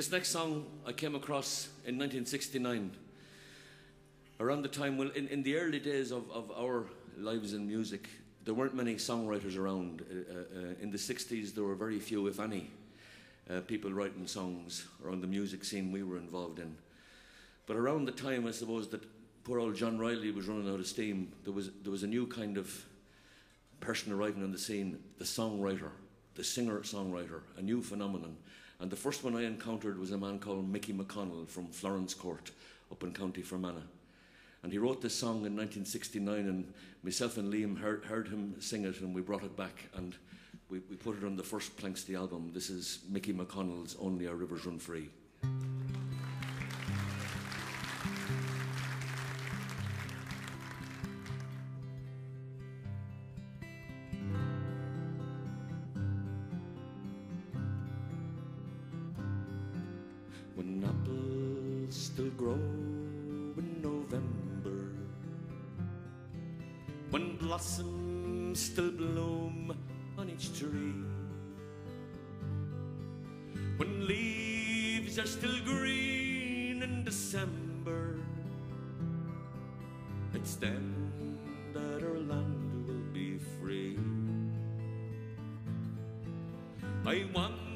This next song I came across in 1969. Around the time, well, in, in the early days of, of our lives in music, there weren't many songwriters around. Uh, uh, in the 60s, there were very few, if any, uh, people writing songs around the music scene we were involved in. But around the time, I suppose, that poor old John Riley was running out of steam, there was, there was a new kind of person arriving on the scene, the songwriter, the singer songwriter, a new phenomenon. And the first one I encountered was a man called Mickey McConnell from Florence Court up in County Fermanagh. And he wrote this song in 1969, and myself and Liam heard, heard him sing it, and we brought it back and we, we put it on the first Planxty album. This is Mickey McConnell's Only Our Rivers Run Free. When apples still grow in November, when blossoms still bloom on each tree, when leaves are still green in December, it's then that our land will be free. I hills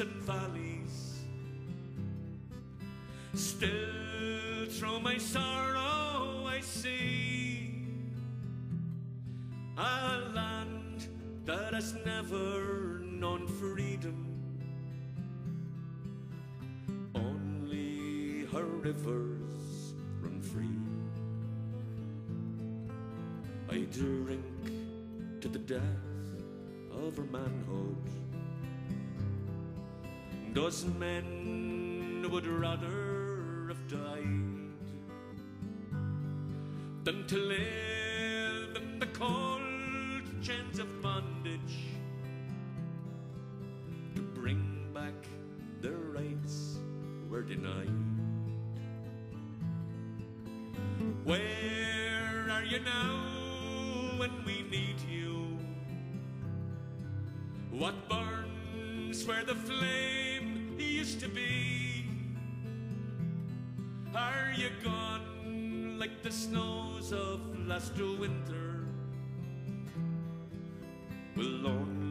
and valleys, still through my sorrow I see a land that has never known freedom. Only her rivers run free. I drink to the death of her manhood. Those men would rather have died than to live in the cold chains of bondage to bring back their rights were denied. Where are you now when we need you? What burns where the flame used to be? Are you gone like the snows of last winter? Will only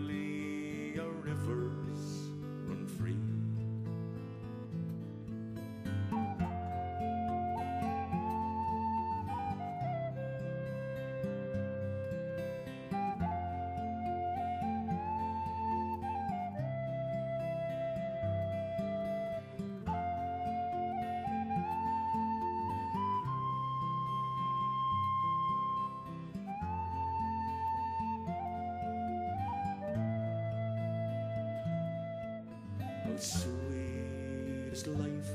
Sweet is life,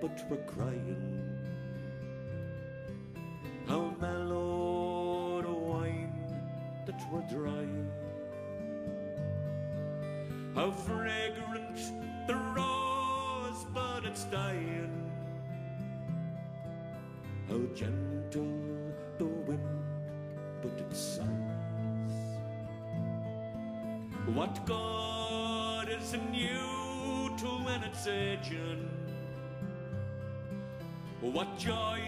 but we're crying. How mellow the wine that we're dry. How fragrant the rose, but it's dying. How gentle the wind, but it sighs. What God is in you to it's aging? What joy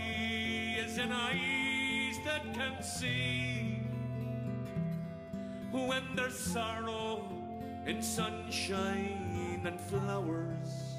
is in eyes that can see? When there's sorrow in sunshine and flowers,